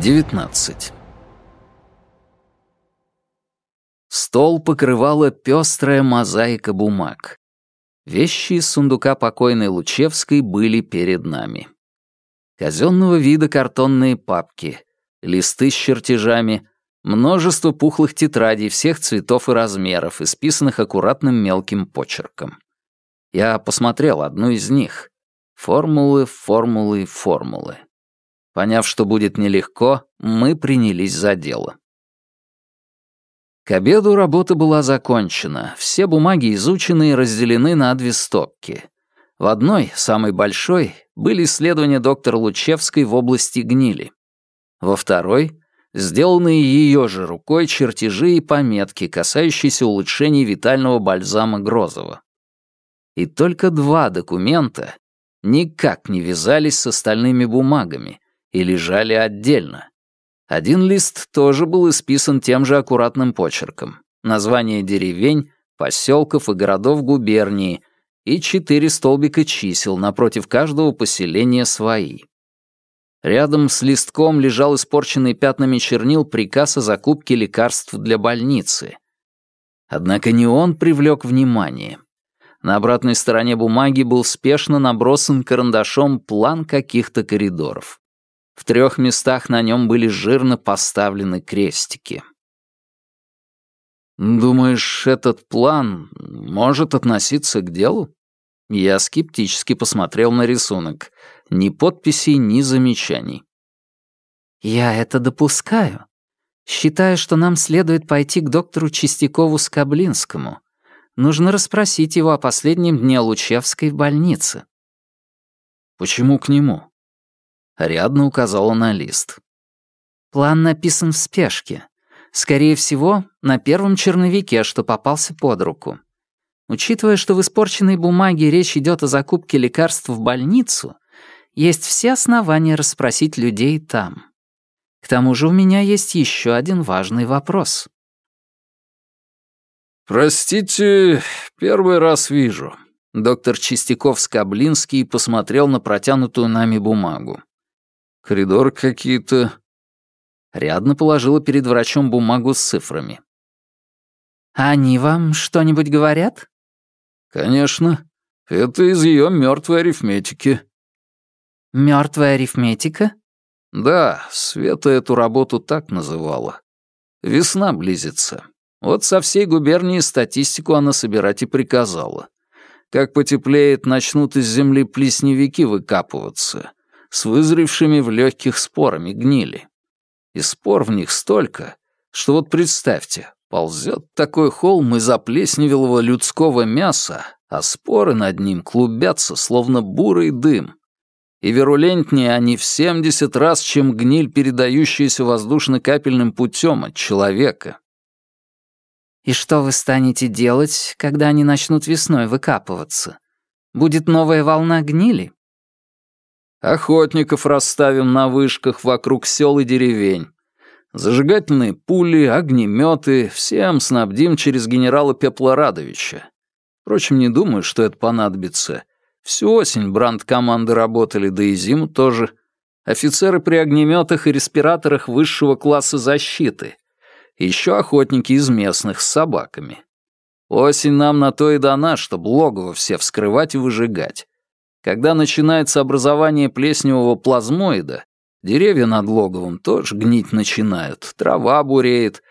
19. Стол покрывала пестрая мозаика бумаг. Вещи из сундука покойной Лучевской были перед нами. Казенного вида картонные папки, листы с чертежами, множество пухлых тетрадей всех цветов и размеров, исписанных аккуратным мелким почерком. Я посмотрел одну из них. Формулы, формулы, формулы. Поняв, что будет нелегко, мы принялись за дело. К обеду работа была закончена, все бумаги изучены и разделены на две стопки. В одной, самой большой, были исследования доктора Лучевской в области гнили. Во второй — сделанные ее же рукой чертежи и пометки, касающиеся улучшений витального бальзама Грозова. И только два документа никак не вязались с остальными бумагами и лежали отдельно. Один лист тоже был исписан тем же аккуратным почерком. Название деревень, поселков и городов губернии и четыре столбика чисел напротив каждого поселения свои. Рядом с листком лежал испорченный пятнами чернил приказ о закупке лекарств для больницы. Однако не он привлек внимание. На обратной стороне бумаги был спешно набросан карандашом план каких-то коридоров. В трех местах на нем были жирно поставлены крестики. «Думаешь, этот план может относиться к делу?» Я скептически посмотрел на рисунок. Ни подписей, ни замечаний. «Я это допускаю. Считаю, что нам следует пойти к доктору Чистякову-Скоблинскому. Нужно расспросить его о последнем дне Лучевской в больнице». «Почему к нему?» Рядно указала на лист. План написан в спешке. Скорее всего, на первом черновике, что попался под руку. Учитывая, что в испорченной бумаге речь идет о закупке лекарств в больницу, есть все основания расспросить людей там. К тому же у меня есть еще один важный вопрос. «Простите, первый раз вижу». Доктор Чистяков-Скоблинский посмотрел на протянутую нами бумагу. Коридор какие-то...» Рядно положила перед врачом бумагу с цифрами. «Они вам что-нибудь говорят?» «Конечно. Это из ее мертвой арифметики». Мертвая арифметика?» «Да, Света эту работу так называла. Весна близится. Вот со всей губернии статистику она собирать и приказала. Как потеплеет, начнут из земли плесневики выкапываться с вызревшими в легких спорами гнили. И спор в них столько, что вот представьте, ползет такой холм из оплесневелого людского мяса, а споры над ним клубятся, словно бурый дым. И вирулентнее они в 70 раз, чем гниль, передающаяся воздушно-капельным путем от человека. «И что вы станете делать, когда они начнут весной выкапываться? Будет новая волна гнили?» Охотников расставим на вышках вокруг сел и деревень. Зажигательные пули, огнеметы всем снабдим через генерала Пеплорадовича. Впрочем, не думаю, что это понадобится. Всю осень бранд-команды работали, да и зиму тоже. Офицеры при огнеметах и респираторах высшего класса защиты. Еще охотники из местных с собаками. Осень нам на то и дана, чтобы логово все вскрывать и выжигать. Когда начинается образование плесневого плазмоида, деревья над логовом тоже гнить начинают, трава буреет.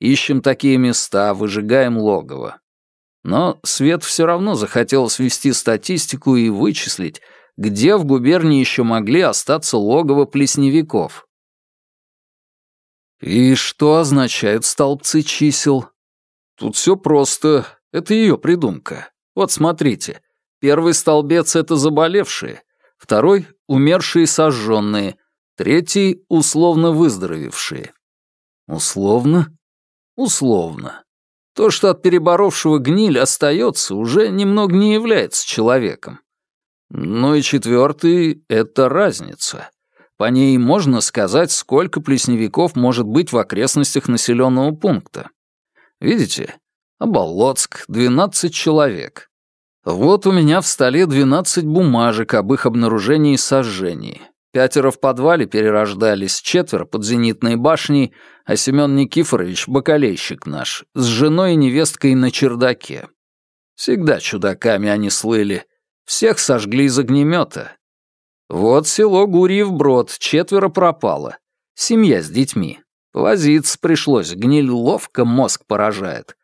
Ищем такие места, выжигаем логово. Но Свет все равно захотел свести статистику и вычислить, где в губернии еще могли остаться логово плесневиков. И что означают столбцы чисел? Тут все просто, это ее придумка. Вот смотрите, Первый столбец — это заболевшие, второй — умершие сожженные, третий — условно выздоровевшие. Условно? Условно. То, что от переборовшего гниль остается, уже немного не является человеком. Ну и четвертый — это разница. По ней можно сказать, сколько плесневиков может быть в окрестностях населенного пункта. Видите? Оболоцк — 12 человек. Вот у меня в столе 12 бумажек об их обнаружении и сожжении. Пятеро в подвале перерождались, четверо под зенитной башней, а Семен Никифорович, бакалейщик наш, с женой и невесткой на чердаке. Всегда чудаками они слыли. Всех сожгли из огнемета. Вот село Гурьев Брод, четверо пропало. Семья с детьми. Возиться пришлось, гниль ловко мозг поражает.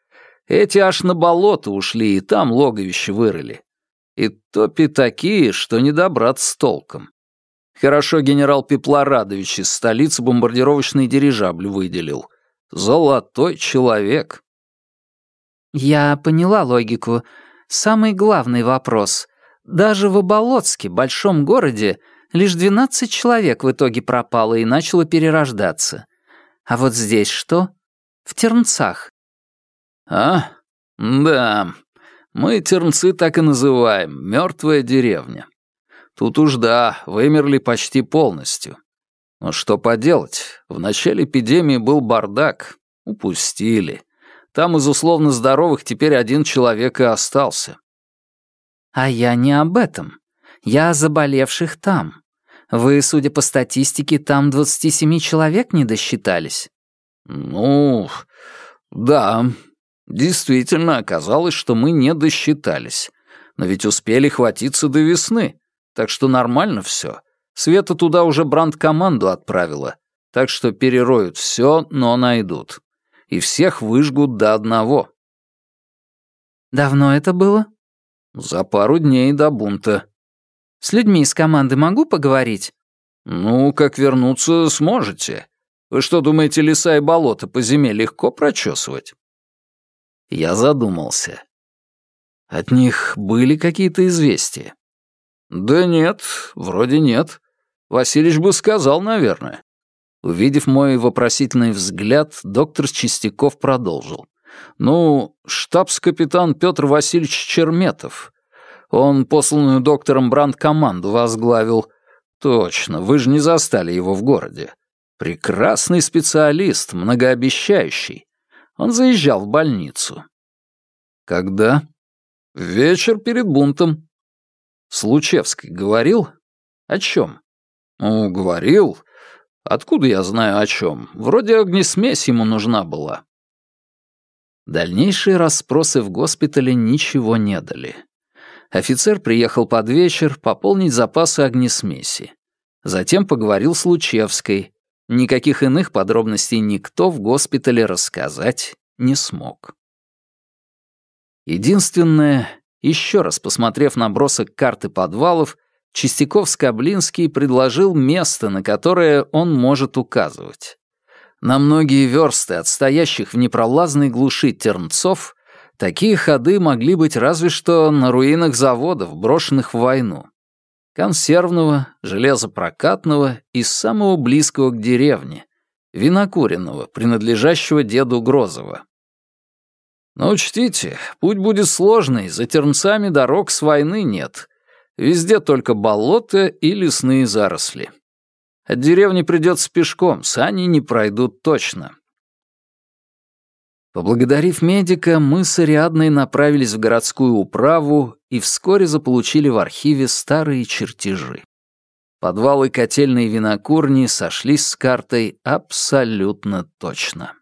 Эти аж на болото ушли и там логовище вырыли. И топи такие, что не добраться толком. Хорошо генерал Пеплорадович из столицы бомбардировочный дирижабль выделил. Золотой человек. Я поняла логику. Самый главный вопрос. Даже в Оболоцке, большом городе, лишь 12 человек в итоге пропало и начало перерождаться. А вот здесь что? В Тернцах. А? Да. Мы Тернцы так и называем. Мертвая деревня. Тут уж да, вымерли почти полностью. Но что поделать, в начале эпидемии был бардак. Упустили. Там из условно здоровых теперь один человек и остался. А я не об этом. Я о заболевших там. Вы, судя по статистике, там 27 человек не досчитались. Ну, да. Действительно, оказалось, что мы не досчитались. Но ведь успели хватиться до весны. Так что нормально все. Света туда уже бранд-команду отправила. Так что перероют все, но найдут и всех выжгут до одного. Давно это было? За пару дней до бунта. С людьми из команды могу поговорить? Ну, как вернуться сможете. Вы что, думаете, леса и болота по зиме легко прочесывать? Я задумался. От них были какие-то известия? Да нет, вроде нет. Василич бы сказал, наверное. Увидев мой вопросительный взгляд, доктор Чистяков продолжил. «Ну, штабс-капитан Петр Васильевич Черметов. Он посланную доктором Бранд команду возглавил. Точно, вы же не застали его в городе. Прекрасный специалист, многообещающий. Он заезжал в больницу». «Когда?» «Вечер перед бунтом». «Случевский говорил?» «О чем?» «Ну, говорил. Откуда я знаю о чем? Вроде огнесмесь ему нужна была. Дальнейшие расспросы в госпитале ничего не дали. Офицер приехал под вечер пополнить запасы огнесмеси. Затем поговорил с Лучевской. Никаких иных подробностей никто в госпитале рассказать не смог. Единственное, еще раз посмотрев набросок карты подвалов, Чистяков-Скоблинский предложил место, на которое он может указывать. На многие версты от стоящих в непролазной глуши тернцов такие ходы могли быть разве что на руинах заводов, брошенных в войну. Консервного, железопрокатного и самого близкого к деревне, винокуренного, принадлежащего деду Грозова. Но учтите, путь будет сложный, за тернцами дорог с войны нет, Везде только болото и лесные заросли. От деревни придется пешком, сани не пройдут точно. Поблагодарив медика, мы с Ариадной направились в городскую управу и вскоре заполучили в архиве старые чертежи. Подвалы котельной винокурни сошлись с картой абсолютно точно.